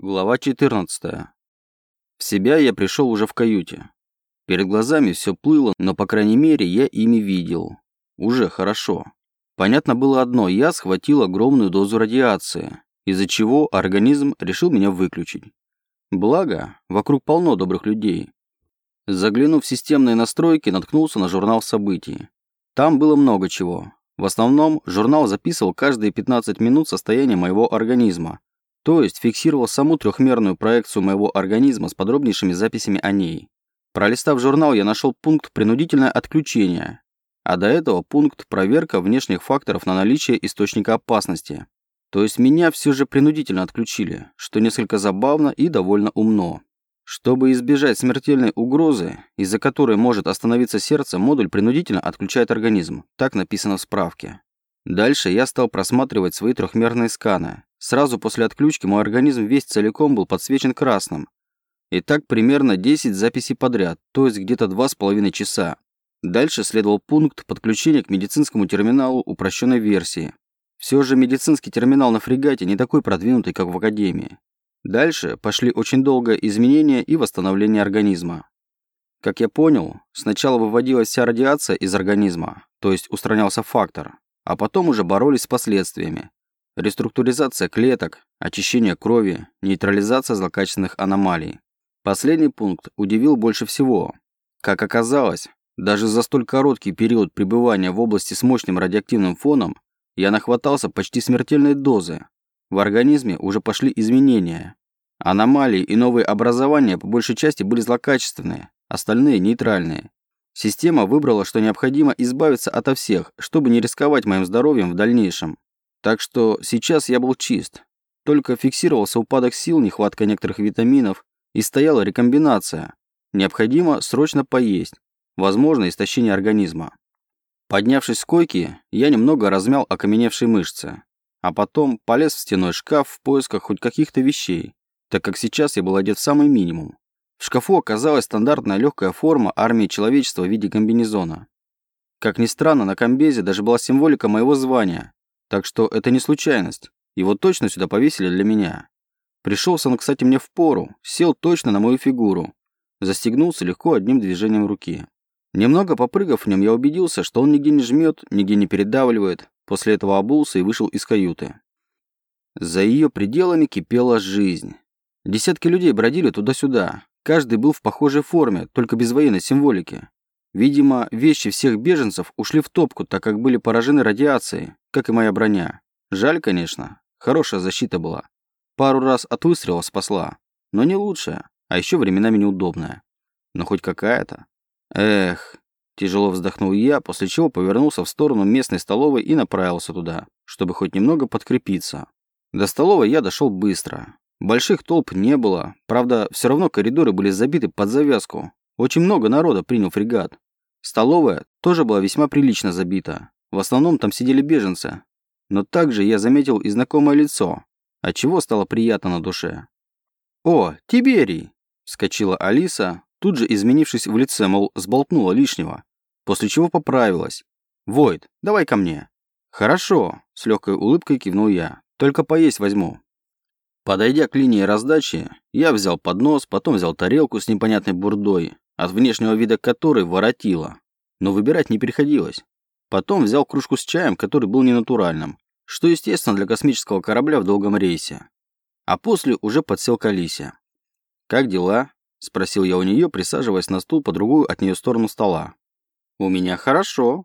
Глава 14. В себя я пришел уже в каюте. Перед глазами все плыло, но, по крайней мере, я ими видел. Уже хорошо. Понятно было одно, я схватил огромную дозу радиации, из-за чего организм решил меня выключить. Благо, вокруг полно добрых людей. Заглянув в системные настройки, наткнулся на журнал событий. Там было много чего. В основном, журнал записывал каждые 15 минут состояние моего организма, то есть фиксировал саму трехмерную проекцию моего организма с подробнейшими записями о ней. Пролистав журнал, я нашел пункт «Принудительное отключение», а до этого пункт «Проверка внешних факторов на наличие источника опасности». То есть меня все же принудительно отключили, что несколько забавно и довольно умно. Чтобы избежать смертельной угрозы, из-за которой может остановиться сердце, модуль принудительно отключает организм. Так написано в справке. Дальше я стал просматривать свои трехмерные сканы. Сразу после отключки мой организм весь целиком был подсвечен красным. И так примерно 10 записей подряд, то есть где-то 2,5 часа. Дальше следовал пункт подключения к медицинскому терминалу упрощенной версии. Все же медицинский терминал на фрегате не такой продвинутый, как в Академии. Дальше пошли очень долгое изменение и восстановление организма. Как я понял, сначала выводилась вся радиация из организма, то есть устранялся фактор, а потом уже боролись с последствиями. Реструктуризация клеток, очищение крови, нейтрализация злокачественных аномалий. Последний пункт удивил больше всего. Как оказалось, даже за столь короткий период пребывания в области с мощным радиоактивным фоном я нахватался почти смертельной дозы. В организме уже пошли изменения. Аномалии и новые образования по большей части были злокачественные, остальные нейтральные. Система выбрала, что необходимо избавиться ото всех, чтобы не рисковать моим здоровьем в дальнейшем. Так что сейчас я был чист. Только фиксировался упадок сил, нехватка некоторых витаминов и стояла рекомбинация. Необходимо срочно поесть. Возможно, истощение организма. Поднявшись с койки, я немного размял окаменевшие мышцы. А потом полез в стеной шкаф в поисках хоть каких-то вещей, так как сейчас я был одет в самый минимум. В шкафу оказалась стандартная легкая форма армии человечества в виде комбинезона. Как ни странно, на комбезе даже была символика моего звания, так что это не случайность. Его точно сюда повесили для меня. Пришелся он, кстати, мне в пору, сел точно на мою фигуру. Застегнулся легко одним движением руки. Немного попрыгав в нем, я убедился, что он нигде не жмет, нигде не передавливает. После этого обулся и вышел из каюты. За ее пределами кипела жизнь. Десятки людей бродили туда-сюда. Каждый был в похожей форме, только без военной символики. Видимо, вещи всех беженцев ушли в топку, так как были поражены радиацией, как и моя броня. Жаль, конечно. Хорошая защита была. Пару раз от выстрела спасла. Но не лучшая, а еще временами неудобная. Но хоть какая-то. Эх, тяжело вздохнул я, после чего повернулся в сторону местной столовой и направился туда, чтобы хоть немного подкрепиться. До столовой я дошел быстро. Больших толп не было, правда, все равно коридоры были забиты под завязку, очень много народа принял фрегат. Столовая тоже была весьма прилично забита. В основном там сидели беженцы. Но также я заметил и знакомое лицо, отчего стало приятно на душе. «О, Тиберий!» – вскочила Алиса, тут же изменившись в лице, мол, сболтнула лишнего, после чего поправилась. «Войд, давай ко мне». «Хорошо», – с легкой улыбкой кивнул я, – «только поесть возьму». Подойдя к линии раздачи, я взял поднос, потом взял тарелку с непонятной бурдой, от внешнего вида которой воротило, но выбирать не приходилось. Потом взял кружку с чаем, который был ненатуральным, что естественно для космического корабля в долгом рейсе. А после уже подсел к Алисе. «Как дела?» – спросил я у нее, присаживаясь на стул по другую от нее сторону стола. «У меня хорошо».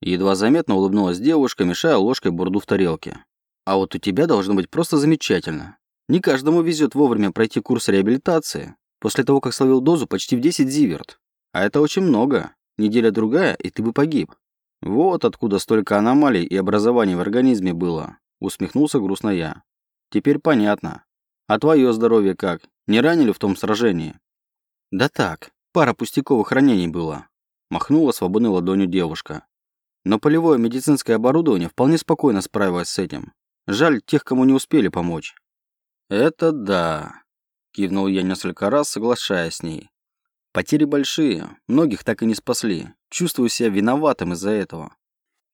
Едва заметно улыбнулась девушка, мешая ложкой бурду в тарелке. «А вот у тебя должно быть просто замечательно. Не каждому везет вовремя пройти курс реабилитации, После того, как словил дозу почти в 10 зиверт. А это очень много. Неделя-другая, и ты бы погиб. Вот откуда столько аномалий и образований в организме было. Усмехнулся грустно я. Теперь понятно. А твое здоровье как? Не ранили в том сражении? Да так, пара пустяковых ранений было. Махнула свободной ладонью девушка. Но полевое медицинское оборудование вполне спокойно справилось с этим. Жаль тех, кому не успели помочь. Это да. Кивнул я несколько раз, соглашаясь с ней. Потери большие, многих так и не спасли. Чувствую себя виноватым из-за этого.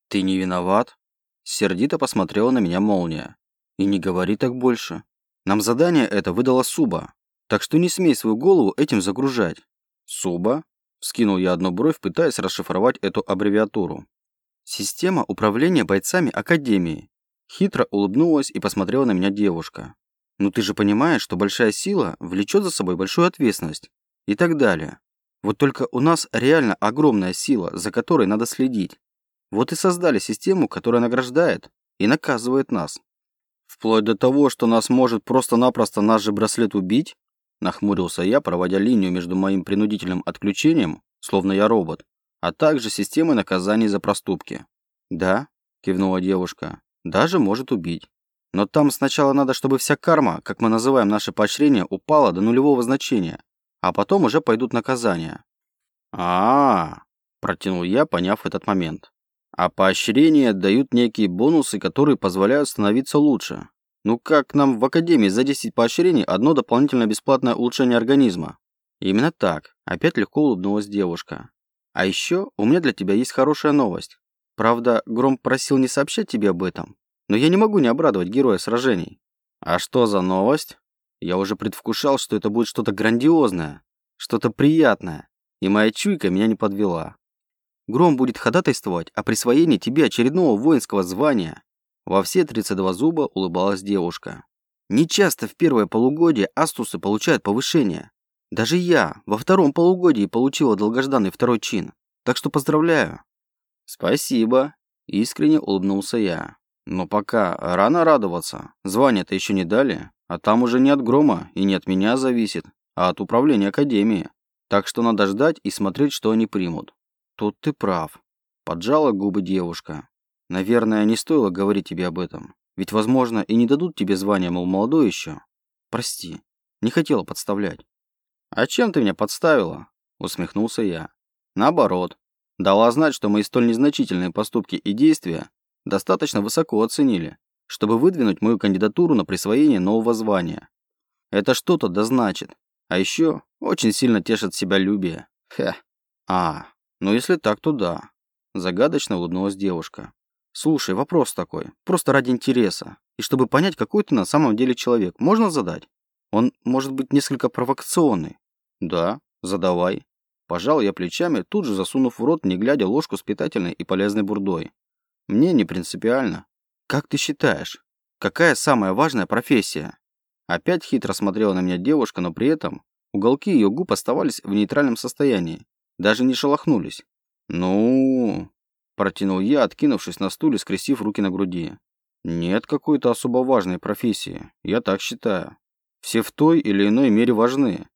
Ты не виноват? Сердито посмотрела на меня молния. И не говори так больше. Нам задание это выдала Суба, так что не смей свою голову этим загружать. Суба? Вскинул я одну бровь, пытаясь расшифровать эту аббревиатуру. Система управления бойцами Академии. Хитро улыбнулась и посмотрела на меня девушка. Ну ты же понимаешь, что большая сила влечет за собой большую ответственность. И так далее. Вот только у нас реально огромная сила, за которой надо следить. Вот и создали систему, которая награждает и наказывает нас. Вплоть до того, что нас может просто-напросто наш же браслет убить? Нахмурился я, проводя линию между моим принудительным отключением, словно я робот, а также системой наказаний за проступки. Да, кивнула девушка, даже может убить. Но там сначала надо, чтобы вся карма, как мы называем наше поощрение, упала до нулевого значения, а потом уже пойдут наказания. А, -а, -а протянул я, поняв этот момент. А поощрения дают некие бонусы, которые позволяют становиться лучше. Ну как нам в академии за 10 поощрений одно дополнительное бесплатное улучшение организма? Именно так. Опять легко улыбнулась девушка. А еще у меня для тебя есть хорошая новость. Правда, Гром просил не сообщать тебе об этом, но я не могу не обрадовать героя сражений. А что за новость? Я уже предвкушал, что это будет что-то грандиозное, что-то приятное, и моя чуйка меня не подвела. Гром будет ходатайствовать о присвоении тебе очередного воинского звания. Во все 32 зуба улыбалась девушка. Нечасто в первое полугодие астусы получают повышение. Даже я во втором полугодии получила долгожданный второй чин. Так что поздравляю. Спасибо. Искренне улыбнулся я. Но пока рано радоваться. Звание-то еще не дали. А там уже не от грома и не от меня зависит, а от управления академии. Так что надо ждать и смотреть, что они примут. Тут ты прав. Поджала губы девушка. Наверное, не стоило говорить тебе об этом. Ведь, возможно, и не дадут тебе звания, мол, молодой еще. Прости, не хотела подставлять. А чем ты меня подставила? Усмехнулся я. Наоборот. Дала знать, что мои столь незначительные поступки и действия достаточно высоко оценили, чтобы выдвинуть мою кандидатуру на присвоение нового звания. Это что-то да значит. А еще очень сильно тешит себя любие. Хе. А, «Ну, если так, то да», – загадочно улыбнулась девушка. «Слушай, вопрос такой, просто ради интереса, и чтобы понять, какой ты на самом деле человек, можно задать? Он может быть несколько провокационный». «Да, задавай». Пожал я плечами, тут же засунув в рот, не глядя, ложку с питательной и полезной бурдой. «Мне не принципиально. Как ты считаешь, какая самая важная профессия?» Опять хитро смотрела на меня девушка, но при этом уголки ее губ оставались в нейтральном состоянии, даже не шелохнулись. «Ну...» – протянул я, откинувшись на стуле, скрестив руки на груди. «Нет какой-то особо важной профессии, я так считаю. Все в той или иной мере важны.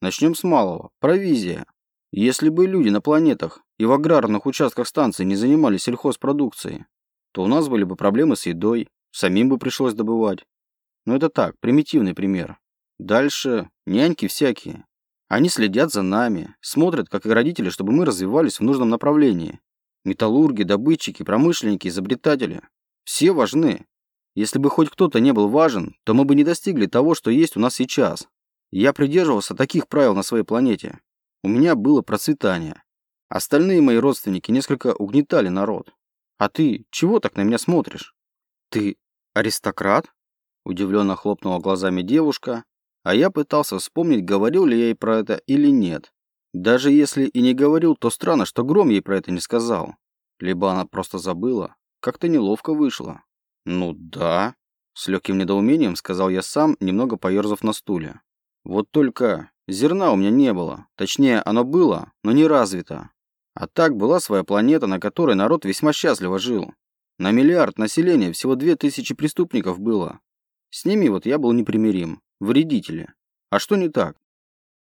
Начнем с малого. Провизия. Если бы люди на планетах и в аграрных участках станции не занимались сельхозпродукцией, то у нас были бы проблемы с едой, самим бы пришлось добывать. Но это так, примитивный пример. Дальше няньки всякие. Они следят за нами, смотрят, как и родители, чтобы мы развивались в нужном направлении. Металлурги, добытчики, промышленники, изобретатели. Все важны. Если бы хоть кто-то не был важен, то мы бы не достигли того, что есть у нас сейчас. Я придерживался таких правил на своей планете. У меня было процветание. Остальные мои родственники несколько угнетали народ. А ты чего так на меня смотришь? Ты аристократ? Удивленно хлопнула глазами девушка, а я пытался вспомнить, говорил ли я ей про это или нет. Даже если и не говорил, то странно, что Гром ей про это не сказал. Либо она просто забыла. Как-то неловко вышло. Ну да. С легким недоумением сказал я сам, немного поерзав на стуле. Вот только зерна у меня не было. Точнее, оно было, но не развито. А так была своя планета, на которой народ весьма счастливо жил. На миллиард населения всего две тысячи преступников было. С ними вот я был непримирим вредители. А что не так?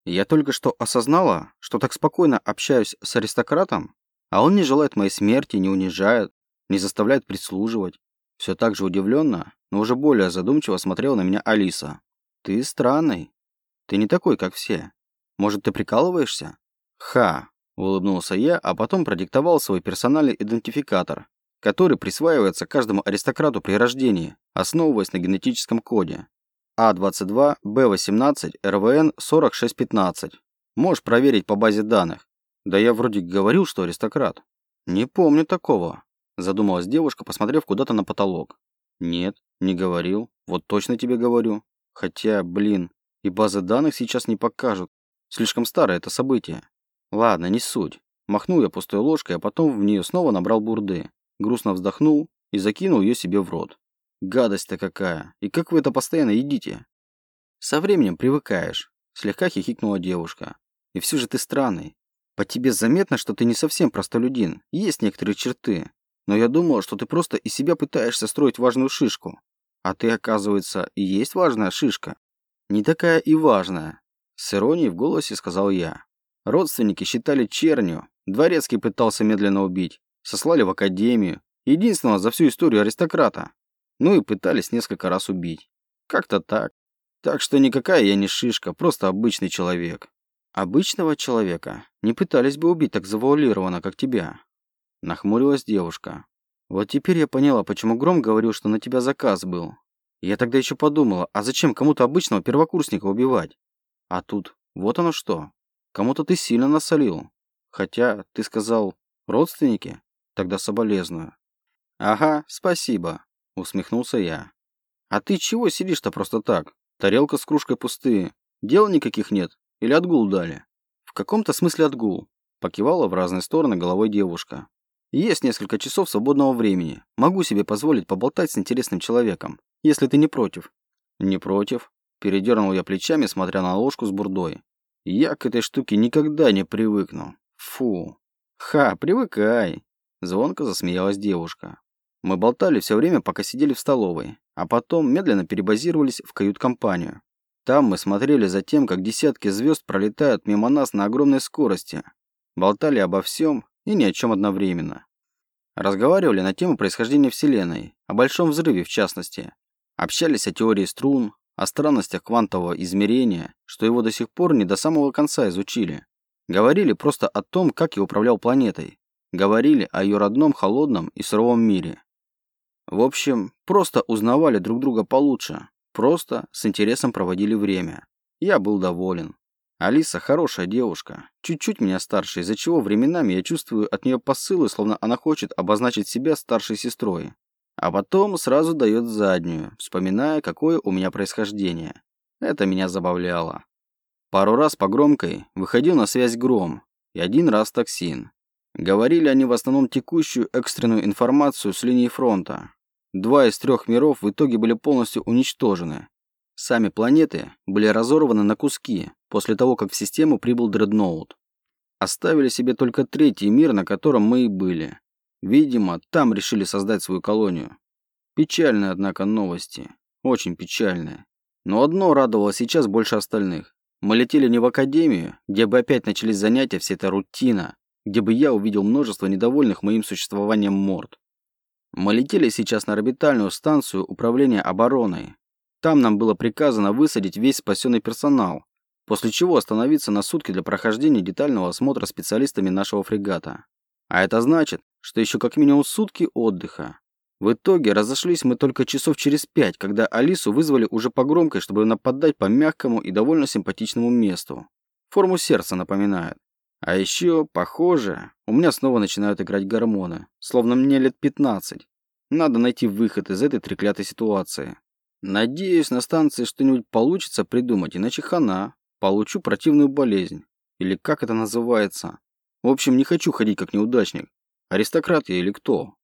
Я только что осознала, что так спокойно общаюсь с аристократом, а он не желает моей смерти, не унижает, не заставляет прислуживать. Все так же удивленно, но уже более задумчиво смотрела на меня Алиса. Ты странный. Ты не такой, как все. Может, ты прикалываешься? Ха, улыбнулся я, а потом продиктовал свой персональный идентификатор, который присваивается каждому аристократу при рождении, основываясь на генетическом коде. а22, Б18, РВН 4615. Можешь проверить по базе данных. Да я вроде говорил, что аристократ. Не помню такого, задумалась девушка, посмотрев куда-то на потолок. Нет, не говорил. Вот точно тебе говорю. Хотя, блин, и базы данных сейчас не покажут. Слишком старое это событие. Ладно, не суть. Махнул я пустой ложкой, а потом в нее снова набрал бурды. Грустно вздохнул и закинул ее себе в рот. Гадость-то какая. И как вы это постоянно едите? Со временем привыкаешь. Слегка хихикнула девушка. И все же ты странный. По тебе заметно, что ты не совсем простолюдин. Есть некоторые черты. Но я думал, что ты просто из себя пытаешься строить важную шишку. А ты, оказывается, и есть важная шишка. Не такая и важная. С иронией в голосе сказал я. Родственники считали чернью. Дворецкий пытался медленно убить. Сослали в академию. Единственного за всю историю аристократа. Ну и пытались несколько раз убить. Как-то так. Так что никакая я не шишка, просто обычный человек. Обычного человека не пытались бы убить так завуалированно, как тебя. Нахмурилась девушка. Вот теперь я поняла, почему Гром говорил, что на тебя заказ был. Я тогда еще подумала, а зачем кому-то обычного первокурсника убивать? А тут, вот оно что. Кому-то ты сильно насолил. Хотя, ты сказал, родственники? Тогда соболезную. Ага, спасибо, усмехнулся я. А ты чего сидишь-то просто так? Тарелка с кружкой пустые. Дел никаких нет? Или отгул дали? В каком-то смысле отгул. Покивала в разные стороны головой девушка. Есть несколько часов свободного времени. Могу себе позволить поболтать с интересным человеком, если ты не против. Не против. Передернул я плечами, смотря на ложку с бурдой. Я к этой штуке никогда не привыкну. Фу. Ха, привыкай. Звонко засмеялась девушка. Мы болтали все время, пока сидели в столовой, а потом медленно перебазировались в кают-компанию. Там мы смотрели за тем, как десятки звезд пролетают мимо нас на огромной скорости. Болтали обо всем и ни о чем одновременно. Разговаривали на тему происхождения Вселенной, о Большом Взрыве в частности. Общались о теории струн, о странностях квантового измерения, что его до сих пор не до самого конца изучили. Говорили просто о том, как я управлял планетой. Говорили о ее родном, холодном и суровом мире. В общем, просто узнавали друг друга получше, Просто с интересом проводили время. Я был доволен. Алиса хорошая девушка, чуть-чуть меня старше, из-за чего временами я чувствую от нее посылы, словно она хочет обозначить себя старшей сестрой. А потом сразу дает заднюю, вспоминая, какое у меня происхождение. Это меня забавляло. Пару раз по громкой выходил на связь гром, и один раз токсин. Говорили они в основном текущую экстренную информацию с линии фронта, Два из трех миров в итоге были полностью уничтожены. Сами планеты были разорваны на куски после того, как в систему прибыл дредноут. Оставили себе только третий мир, на котором мы и были. Видимо, там решили создать свою колонию. Печальные, однако, новости. Очень печальные. Но одно радовало сейчас больше остальных. Мы летели не в академию, где бы опять начались занятия, вся эта рутина, где бы я увидел множество недовольных моим существованием морд. Мы летели сейчас на орбитальную станцию управления обороной. Там нам было приказано высадить весь спасенный персонал, после чего остановиться на сутки для прохождения детального осмотра специалистами нашего фрегата. А это значит, что еще как минимум сутки отдыха. В итоге разошлись мы только часов через пять, когда Алису вызвали уже по громкой, чтобы нападать по мягкому и довольно симпатичному месту. Форму сердца напоминает. А еще, похоже, у меня снова начинают играть гормоны, словно мне лет 15. Надо найти выход из этой треклятой ситуации. Надеюсь, на станции что-нибудь получится придумать, иначе хана. Получу противную болезнь. Или как это называется. В общем, не хочу ходить как неудачник. Аристократ я или кто?